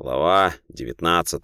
Глава 19.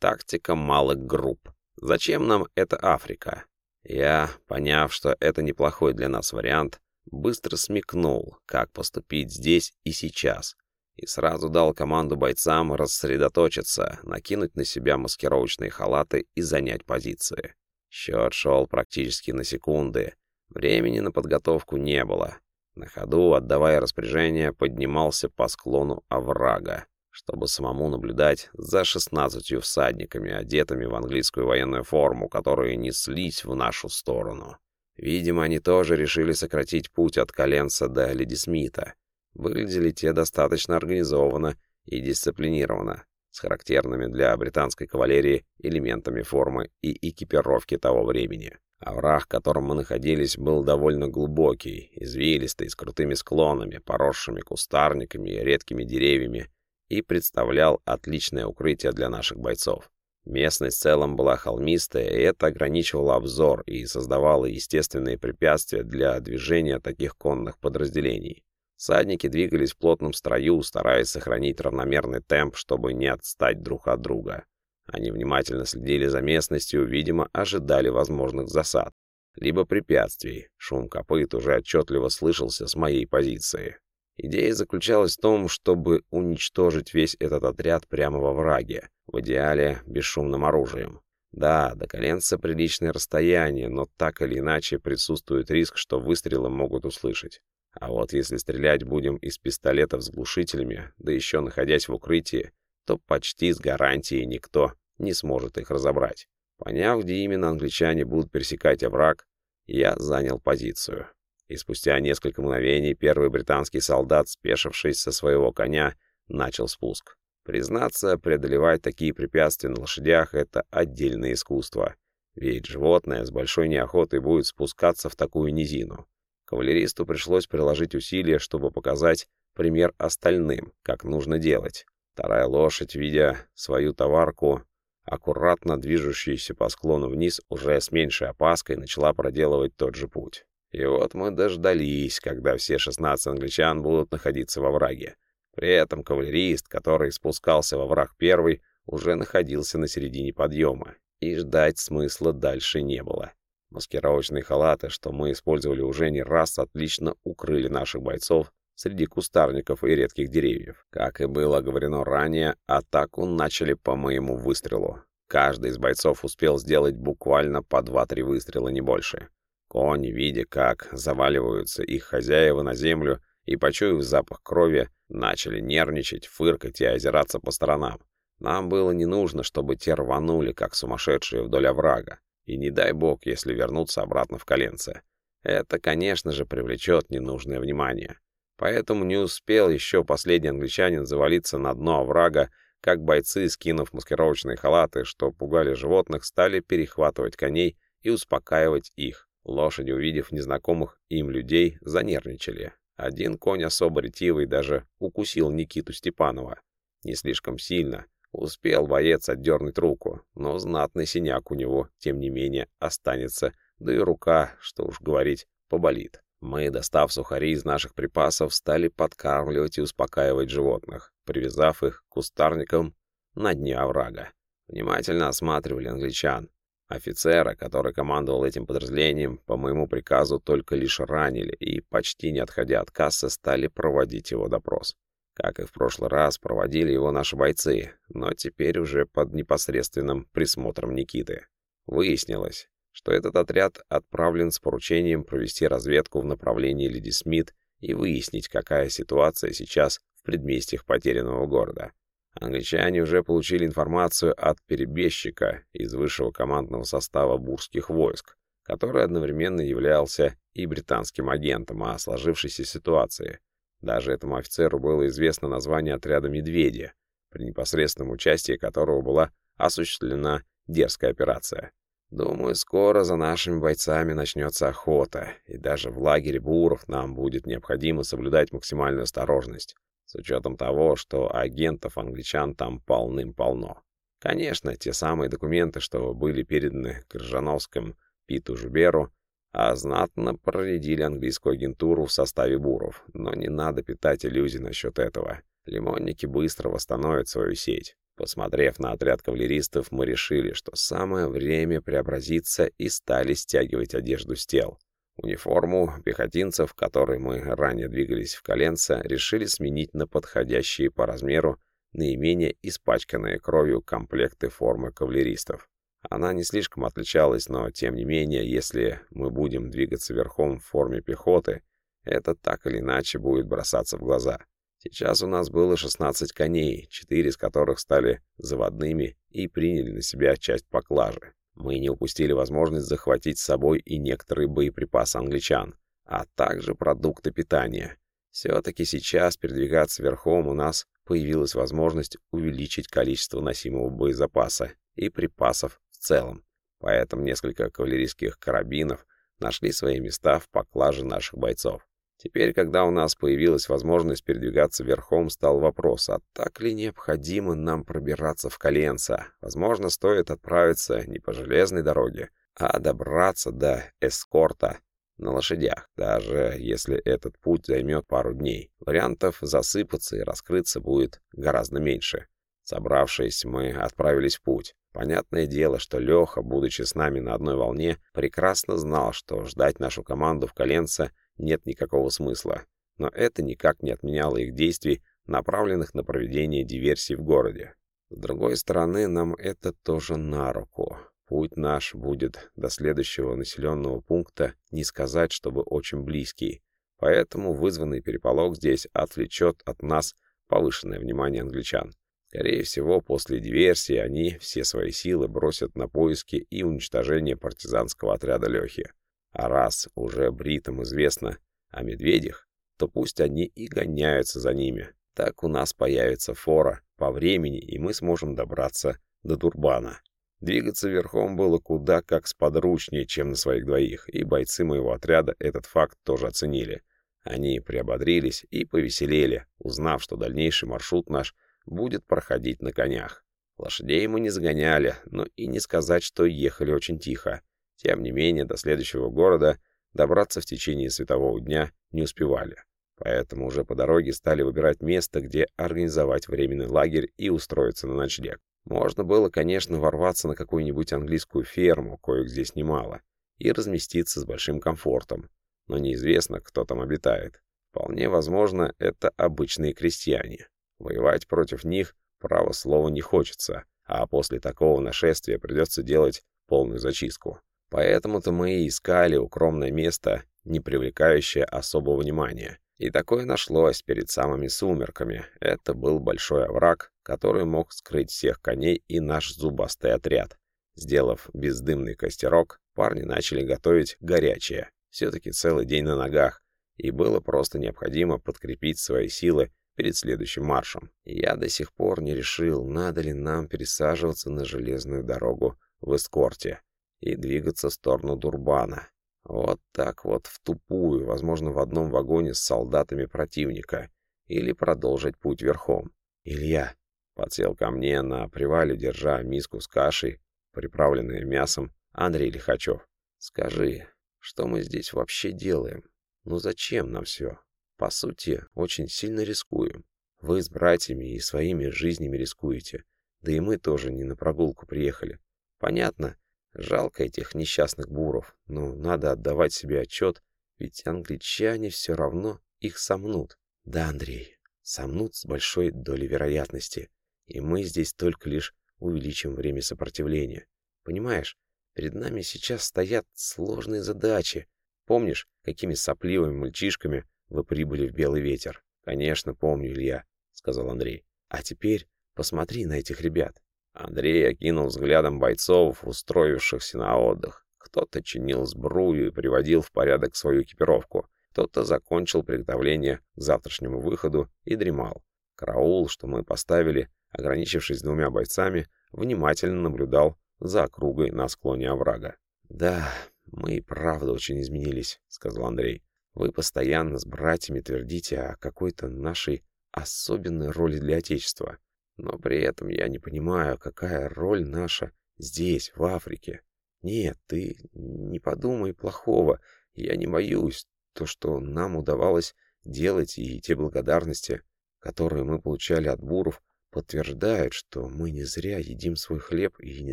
Тактика малых групп. Зачем нам эта Африка? Я, поняв, что это неплохой для нас вариант, быстро смекнул, как поступить здесь и сейчас, и сразу дал команду бойцам рассредоточиться, накинуть на себя маскировочные халаты и занять позиции. Счет шел практически на секунды. Времени на подготовку не было. На ходу, отдавая распоряжение, поднимался по склону оврага, чтобы самому наблюдать за шестнадцатью всадниками, одетыми в английскую военную форму, которые неслись в нашу сторону. Видимо, они тоже решили сократить путь от Коленца до Леди Смита. Выглядели те достаточно организованно и дисциплинированно, с характерными для британской кавалерии элементами формы и экипировки того времени. Овраг, в котором мы находились, был довольно глубокий, извилистый, с крутыми склонами, поросшими кустарниками и редкими деревьями, и представлял отличное укрытие для наших бойцов. Местность в целом была холмистая, и это ограничивало обзор и создавало естественные препятствия для движения таких конных подразделений. Садники двигались в плотном строю, стараясь сохранить равномерный темп, чтобы не отстать друг от друга. Они внимательно следили за местностью, видимо, ожидали возможных засад. Либо препятствий. Шум копыт уже отчетливо слышался с моей позиции. Идея заключалась в том, чтобы уничтожить весь этот отряд прямо во враге, в идеале бесшумным оружием. Да, до коленца приличное расстояние, но так или иначе присутствует риск, что выстрелы могут услышать. А вот если стрелять будем из пистолетов с глушителями, да еще находясь в укрытии, то почти с гарантией никто не сможет их разобрать. Поняв, где именно англичане будут пересекать овраг, я занял позицию. И спустя несколько мгновений первый британский солдат, спешившись со своего коня, начал спуск. Признаться, преодолевать такие препятствия на лошадях — это отдельное искусство. Ведь животное с большой неохотой будет спускаться в такую низину. Кавалеристу пришлось приложить усилия, чтобы показать пример остальным, как нужно делать. Вторая лошадь, видя свою товарку, аккуратно движущаяся по склону вниз, уже с меньшей опаской начала проделывать тот же путь. И вот мы дождались, когда все 16 англичан будут находиться во враге. При этом кавалерист, который спускался во враг первый, уже находился на середине подъема, и ждать смысла дальше не было. Маскировочные халаты, что мы использовали уже не раз, отлично укрыли наших бойцов среди кустарников и редких деревьев. Как и было говорено ранее, атаку начали по моему выстрелу. Каждый из бойцов успел сделать буквально по 2-3 выстрела, не больше. Кони, видя, как заваливаются их хозяева на землю, и, почуяв запах крови, начали нервничать, фыркать и озираться по сторонам. Нам было не нужно, чтобы те рванули, как сумасшедшие вдоль оврага. И не дай бог, если вернуться обратно в коленце. Это, конечно же, привлечет ненужное внимание. Поэтому не успел еще последний англичанин завалиться на дно оврага, как бойцы, скинув маскировочные халаты, что пугали животных, стали перехватывать коней и успокаивать их. Лошади, увидев незнакомых им людей, занервничали. Один конь особо ретивый даже укусил Никиту Степанова. Не слишком сильно. Успел боец отдернуть руку, но знатный синяк у него, тем не менее, останется, да и рука, что уж говорить, поболит. Мы, достав сухари из наших припасов, стали подкармливать и успокаивать животных, привязав их к кустарникам на дне оврага. Внимательно осматривали англичан. Офицера, который командовал этим подразделением, по моему приказу только лишь ранили и, почти не отходя от кассы, стали проводить его допрос. Как и в прошлый раз, проводили его наши бойцы, но теперь уже под непосредственным присмотром Никиты. Выяснилось, что этот отряд отправлен с поручением провести разведку в направлении Леди Смит и выяснить, какая ситуация сейчас в предместьях потерянного города. Англичане уже получили информацию от перебежчика из высшего командного состава бурских войск, который одновременно являлся и британским агентом о сложившейся ситуации. Даже этому офицеру было известно название отряда «Медведи», при непосредственном участии которого была осуществлена дерзкая операция. Думаю, скоро за нашими бойцами начнется охота, и даже в лагере буров нам будет необходимо соблюдать максимальную осторожность, с учетом того, что агентов англичан там полным-полно. Конечно, те самые документы, что были переданы Крыжановскому Питу Жуберу, а знатно проредили английскую агентуру в составе буров, но не надо питать иллюзий насчет этого. Лимонники быстро восстановят свою сеть. Посмотрев на отряд кавалеристов, мы решили, что самое время преобразиться и стали стягивать одежду с тел. Униформу пехотинцев, которой мы ранее двигались в коленце, решили сменить на подходящие по размеру наименее испачканные кровью комплекты формы кавалеристов. Она не слишком отличалась, но тем не менее, если мы будем двигаться верхом в форме пехоты, это так или иначе будет бросаться в глаза. Сейчас у нас было 16 коней, 4 из которых стали заводными и приняли на себя часть поклажи. Мы не упустили возможность захватить с собой и некоторые боеприпасы англичан, а также продукты питания. Все-таки сейчас передвигаться верхом у нас появилась возможность увеличить количество носимого боезапаса и припасов в целом. Поэтому несколько кавалерийских карабинов нашли свои места в поклаже наших бойцов. Теперь, когда у нас появилась возможность передвигаться верхом, стал вопрос, а так ли необходимо нам пробираться в коленца? Возможно, стоит отправиться не по железной дороге, а добраться до эскорта на лошадях, даже если этот путь займет пару дней. Вариантов засыпаться и раскрыться будет гораздо меньше. Собравшись, мы отправились в путь. Понятное дело, что Леха, будучи с нами на одной волне, прекрасно знал, что ждать нашу команду в коленце нет никакого смысла, но это никак не отменяло их действий, направленных на проведение диверсий в городе. С другой стороны, нам это тоже на руку. Путь наш будет до следующего населенного пункта, не сказать, чтобы очень близкий. Поэтому вызванный переполох здесь отвлечет от нас повышенное внимание англичан. Скорее всего, после диверсии они все свои силы бросят на поиски и уничтожение партизанского отряда Лехи. А раз уже бритам известно о медведях, то пусть они и гоняются за ними. Так у нас появится фора по времени, и мы сможем добраться до Турбана. Двигаться верхом было куда как сподручнее, чем на своих двоих, и бойцы моего отряда этот факт тоже оценили. Они приободрились и повеселели, узнав, что дальнейший маршрут наш будет проходить на конях. Лошадей мы не загоняли, но и не сказать, что ехали очень тихо. Тем не менее, до следующего города добраться в течение светового дня не успевали. Поэтому уже по дороге стали выбирать место, где организовать временный лагерь и устроиться на ночлег. Можно было, конечно, ворваться на какую-нибудь английскую ферму, коих здесь немало, и разместиться с большим комфортом. Но неизвестно, кто там обитает. Вполне возможно, это обычные крестьяне. Воевать против них, право слова, не хочется, а после такого нашествия придется делать полную зачистку. Поэтому-то мы и искали укромное место, не привлекающее особого внимания. И такое нашлось перед самыми сумерками. Это был большой овраг, который мог скрыть всех коней и наш зубастый отряд. Сделав бездымный костерок, парни начали готовить горячее. Все-таки целый день на ногах, и было просто необходимо подкрепить свои силы перед следующим маршем. я до сих пор не решил, надо ли нам пересаживаться на железную дорогу в эскорте и двигаться в сторону Дурбана. Вот так вот, в тупую, возможно, в одном вагоне с солдатами противника, или продолжить путь верхом. Илья подсел ко мне на привале, держа миску с кашей, приправленной мясом, Андрей Лихачев. «Скажи, что мы здесь вообще делаем? Ну зачем нам все? По сути, очень сильно рискуем. Вы с братьями и своими жизнями рискуете. Да и мы тоже не на прогулку приехали. Понятно, Жалко этих несчастных буров, но надо отдавать себе отчет, ведь англичане все равно их сомнут. Да, Андрей, сомнут с большой долей вероятности, и мы здесь только лишь увеличим время сопротивления. Понимаешь, перед нами сейчас стоят сложные задачи. Помнишь, какими сопливыми мальчишками вы прибыли в Белый ветер? Конечно, помню, Илья, сказал Андрей. А теперь посмотри на этих ребят. Андрей окинул взглядом бойцов, устроившихся на отдых. Кто-то чинил сбрую и приводил в порядок свою экипировку. Кто-то закончил приготовление к завтрашнему выходу и дремал. Караул, что мы поставили, ограничившись двумя бойцами, внимательно наблюдал за округой на склоне оврага. «Да, мы и правда очень изменились», — сказал Андрей. «Вы постоянно с братьями твердите о какой-то нашей особенной роли для Отечества. Но при этом я не понимаю, какая роль наша здесь, в Африке. Нет, ты не подумай плохого. Я не боюсь. То, что нам удавалось делать, и те благодарности, которые мы получали от буров, подтверждают, что мы не зря едим свой хлеб и не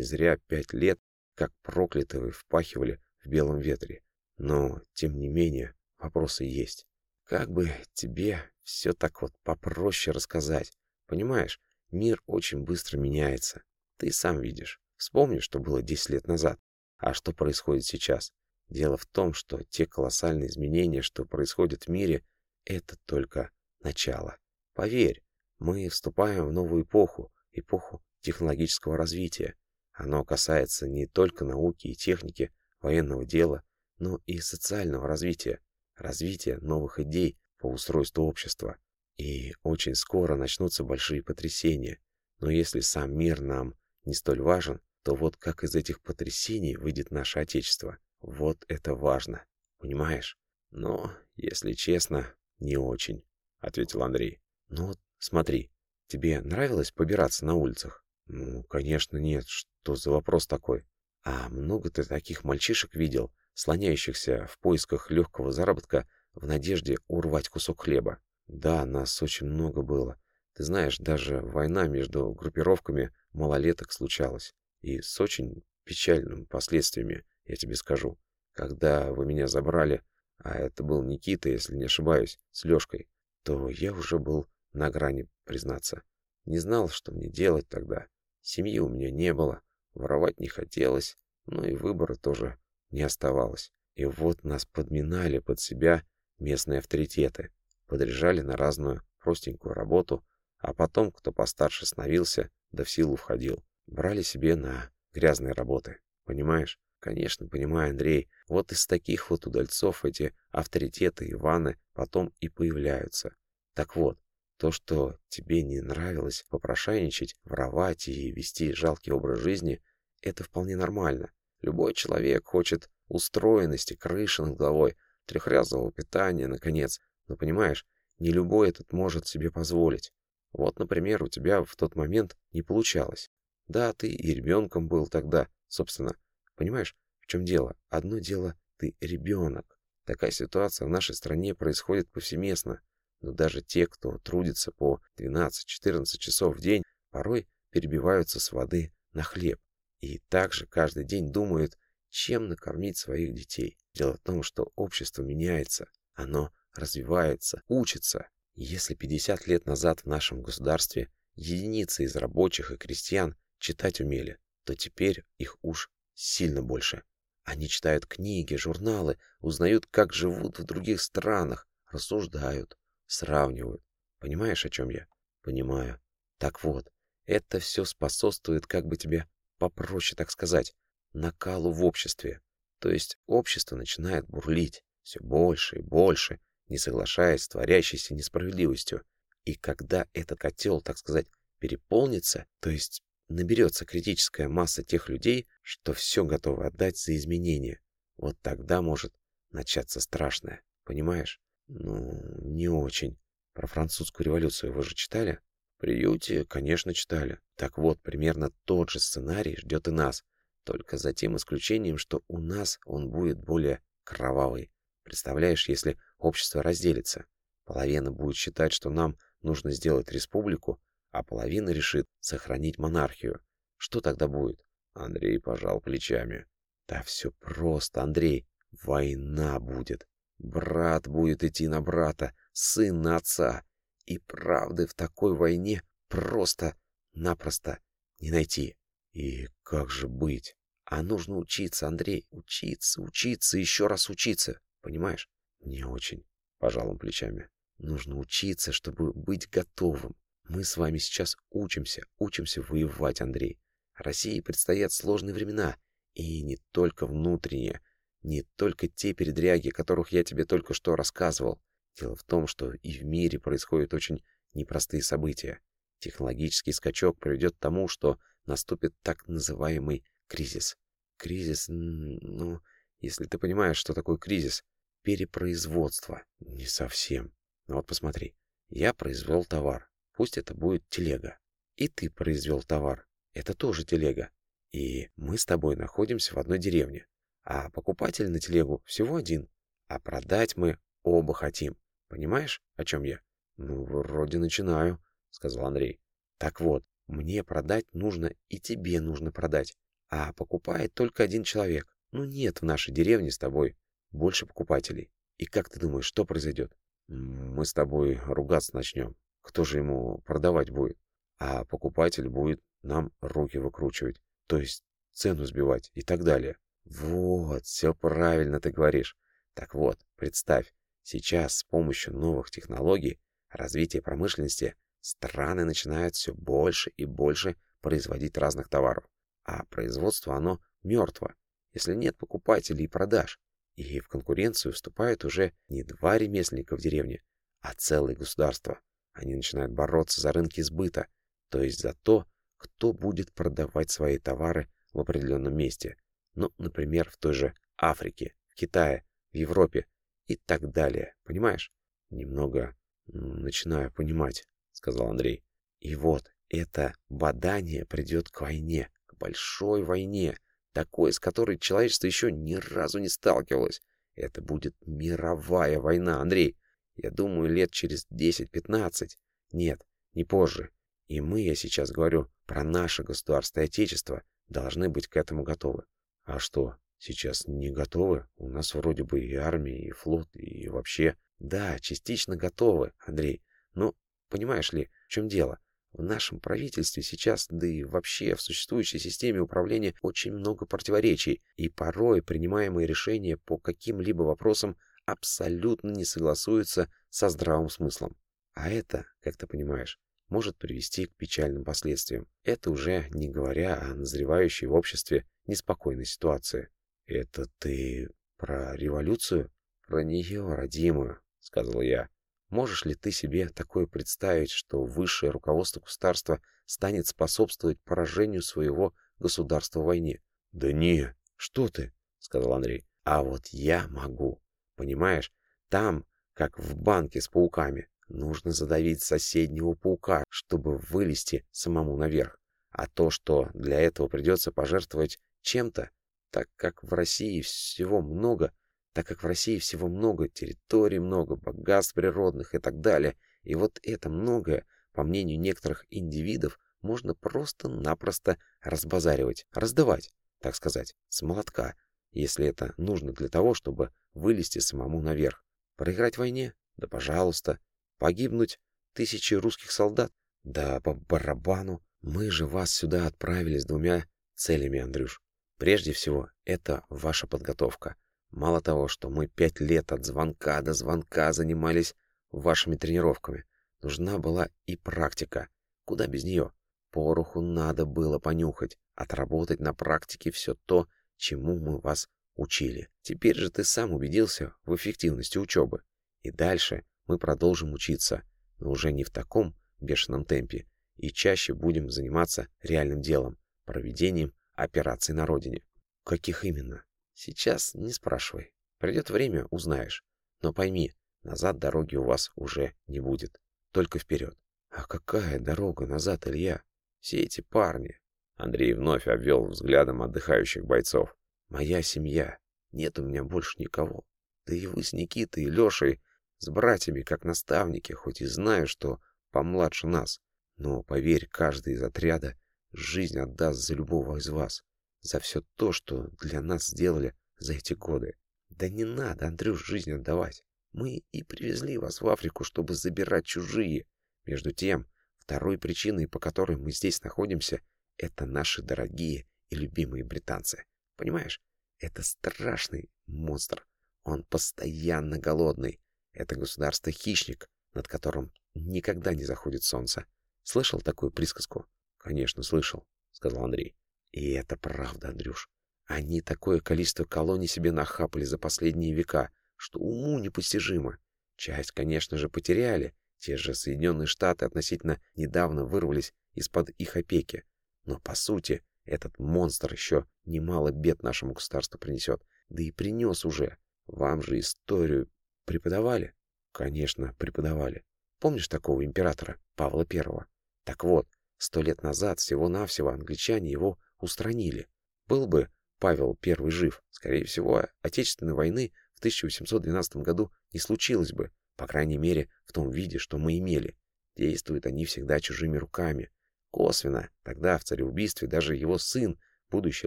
зря пять лет, как проклятые, впахивали в белом ветре. Но, тем не менее, вопросы есть. Как бы тебе все так вот попроще рассказать? Понимаешь, мир очень быстро меняется. Ты сам видишь. Вспомни, что было 10 лет назад. А что происходит сейчас? Дело в том, что те колоссальные изменения, что происходят в мире, это только начало. Поверь, мы вступаем в новую эпоху, эпоху технологического развития. Оно касается не только науки и техники, военного дела, но и социального развития, развития новых идей по устройству общества. И очень скоро начнутся большие потрясения. Но если сам мир нам не столь важен, то вот как из этих потрясений выйдет наше Отечество. Вот это важно. Понимаешь? Но, если честно, не очень, — ответил Андрей. Ну смотри, тебе нравилось побираться на улицах? Ну, конечно, нет. Что за вопрос такой? А много ты таких мальчишек видел, слоняющихся в поисках легкого заработка в надежде урвать кусок хлеба? Да, нас очень много было. Ты знаешь, даже война между группировками малолеток случалась. И с очень печальными последствиями, я тебе скажу. Когда вы меня забрали, а это был Никита, если не ошибаюсь, с Лешкой, то я уже был на грани признаться. Не знал, что мне делать тогда. Семьи у меня не было, воровать не хотелось, но и выбора тоже не оставалось. И вот нас подминали под себя местные авторитеты, подряжали на разную простенькую работу, а потом, кто постарше становился, да в силу входил, брали себе на грязные работы. Понимаешь? Конечно, понимаю, Андрей. Вот из таких вот удальцов эти авторитеты Иваны потом и появляются. Так вот, то, что тебе не нравилось попрошайничать, воровать и вести жалкий образ жизни, это вполне нормально. Любой человек хочет устроенности, крыши над головой, трехразового питания, наконец. Но понимаешь, не любой этот может себе позволить. Вот, например, у тебя в тот момент не получалось. Да, ты и ребенком был тогда, собственно. Понимаешь, в чем дело? Одно дело, ты ребенок. Такая ситуация в нашей стране происходит повсеместно но даже те, кто трудится по 12-14 часов в день, порой перебиваются с воды на хлеб. И также каждый день думают, чем накормить своих детей. Дело в том, что общество меняется, оно развивается, учится. Если 50 лет назад в нашем государстве единицы из рабочих и крестьян читать умели, то теперь их уж сильно больше. Они читают книги, журналы, узнают, как живут в других странах, рассуждают, сравнивают. Понимаешь, о чем я? Понимаю. Так вот, это все способствует, как бы тебе попроще так сказать, накалу в обществе. То есть общество начинает бурлить все больше и больше, не соглашаясь с творящейся несправедливостью. И когда этот котел, так сказать, переполнится, то есть наберется критическая масса тех людей, что все готовы отдать за изменения, вот тогда может начаться страшное, понимаешь? Ну, не очень. Про французскую революцию вы же читали? В приюте, конечно, читали. Так вот, примерно тот же сценарий ждет и нас. Только за тем исключением, что у нас он будет более кровавый. Представляешь, если общество разделится. Половина будет считать, что нам нужно сделать республику, а половина решит сохранить монархию. Что тогда будет? Андрей пожал плечами. Да все просто, Андрей. Война будет. Брат будет идти на брата, сын на отца. И правды в такой войне просто-напросто не найти. И как же быть? А нужно учиться, Андрей, учиться, учиться, еще раз учиться. Понимаешь? Не очень, пожал плечами. Нужно учиться, чтобы быть готовым. Мы с вами сейчас учимся, учимся воевать, Андрей. России предстоят сложные времена, и не только внутренние, не только те передряги, о которых я тебе только что рассказывал. Дело в том, что и в мире происходят очень непростые события. Технологический скачок приведет к тому, что наступит так называемый кризис. Кризис, ну, если ты понимаешь, что такое кризис, перепроизводство. Не совсем. Но вот посмотри, я произвел товар, пусть это будет телега. И ты произвел товар, это тоже телега. И мы с тобой находимся в одной деревне а покупатель на телегу всего один. А продать мы оба хотим. Понимаешь, о чем я? Ну, вроде начинаю, сказал Андрей. Так вот, мне продать нужно и тебе нужно продать. А покупает только один человек. Ну нет в нашей деревне с тобой больше покупателей. И как ты думаешь, что произойдет? Мы с тобой ругаться начнем. Кто же ему продавать будет? А покупатель будет нам руки выкручивать. То есть цену сбивать и так далее. Вот, все правильно ты говоришь. Так вот, представь, сейчас с помощью новых технологий, развития промышленности, страны начинают все больше и больше производить разных товаров. А производство, оно мертво, если нет покупателей и продаж. И в конкуренцию вступают уже не два ремесленника в деревне, а целые государства. Они начинают бороться за рынки сбыта, то есть за то, кто будет продавать свои товары в определенном месте. Ну, например, в той же Африке, Китае, в Европе и так далее. Понимаешь? Немного начинаю понимать, сказал Андрей. И вот это бадание придет к войне, к большой войне, такой, с которой человечество еще ни разу не сталкивалось. Это будет мировая война, Андрей. Я думаю, лет через 10-15. Нет, не позже. И мы, я сейчас говорю про наше государство и отечество, должны быть к этому готовы. А что, сейчас не готовы? У нас вроде бы и армия, и флот, и вообще... Да, частично готовы, Андрей. Но, понимаешь ли, в чем дело? В нашем правительстве сейчас, да и вообще в существующей системе управления очень много противоречий, и порой принимаемые решения по каким-либо вопросам абсолютно не согласуются со здравым смыслом. А это, как ты понимаешь, может привести к печальным последствиям. Это уже не говоря о назревающей в обществе неспокойной ситуации. «Это ты про революцию?» «Про нее, родимую», — сказал я. «Можешь ли ты себе такое представить, что высшее руководство государства станет способствовать поражению своего государства в войне?» «Да не, что ты», — сказал Андрей. «А вот я могу. Понимаешь, там, как в банке с пауками, Нужно задавить соседнего паука, чтобы вылезти самому наверх. А то, что для этого придется пожертвовать чем-то, так как в России всего много, так как в России всего много, территорий много, богатств природных и так далее, и вот это многое, по мнению некоторых индивидов, можно просто-напросто разбазаривать, раздавать, так сказать, с молотка, если это нужно для того, чтобы вылезти самому наверх. Проиграть войне? Да пожалуйста. Погибнуть тысячи русских солдат? Да по барабану. Мы же вас сюда отправили с двумя целями, Андрюш. Прежде всего, это ваша подготовка. Мало того, что мы пять лет от звонка до звонка занимались вашими тренировками, нужна была и практика. Куда без нее? Пороху надо было понюхать, отработать на практике все то, чему мы вас учили. Теперь же ты сам убедился в эффективности учебы. И дальше мы продолжим учиться, но уже не в таком бешеном темпе, и чаще будем заниматься реальным делом, проведением операций на родине. Каких именно? Сейчас не спрашивай. Придет время, узнаешь. Но пойми, назад дороги у вас уже не будет. Только вперед. А какая дорога назад, Илья? Все эти парни. Андрей вновь обвел взглядом отдыхающих бойцов. Моя семья. Нет у меня больше никого. Да и вы с Никитой и Лешей с братьями, как наставники, хоть и знаю, что помладше нас. Но, поверь, каждый из отряда жизнь отдаст за любого из вас. За все то, что для нас сделали за эти годы. Да не надо, Андрюш, жизнь отдавать. Мы и привезли вас в Африку, чтобы забирать чужие. Между тем, второй причиной, по которой мы здесь находимся, это наши дорогие и любимые британцы. Понимаешь? Это страшный монстр. Он постоянно голодный. Это государство-хищник, над которым никогда не заходит солнце. Слышал такую присказку? Конечно, слышал, сказал Андрей. И это правда, Андрюш. Они такое количество колоний себе нахапали за последние века, что уму непостижимо. Часть, конечно же, потеряли. Те же Соединенные Штаты относительно недавно вырвались из-под их опеки. Но, по сути, этот монстр еще немало бед нашему государству принесет. Да и принес уже. Вам же историю Преподавали? Конечно, преподавали. Помнишь такого императора, Павла Первого? Так вот, сто лет назад всего-навсего англичане его устранили. Был бы Павел Первый жив, скорее всего, Отечественной войны в 1812 году не случилось бы, По крайней мере, в том виде, что мы имели. Действуют они всегда чужими руками. Косвенно, тогда в цареубийстве даже его сын, будущий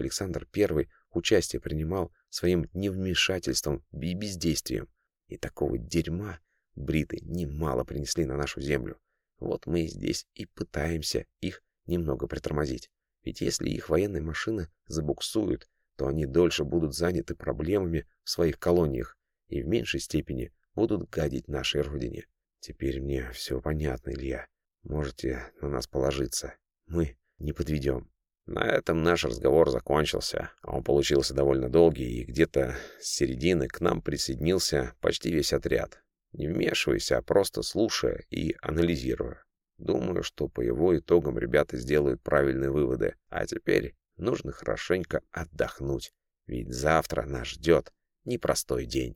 Александр I, участие принимал своим невмешательством и бездействием. И такого дерьма бриты немало принесли на нашу землю. Вот мы здесь и пытаемся их немного притормозить. Ведь если их военная машина забуксует, то они дольше будут заняты проблемами в своих колониях и в меньшей степени будут гадить нашей родине. Теперь мне все понятно, Илья. Можете на нас положиться. Мы не подведем. На этом наш разговор закончился, он получился довольно долгий, и где-то с середины к нам присоединился почти весь отряд. Не вмешиваясь, а просто слушая и анализируя. Думаю, что по его итогам ребята сделают правильные выводы. А теперь нужно хорошенько отдохнуть, ведь завтра нас ждет непростой день.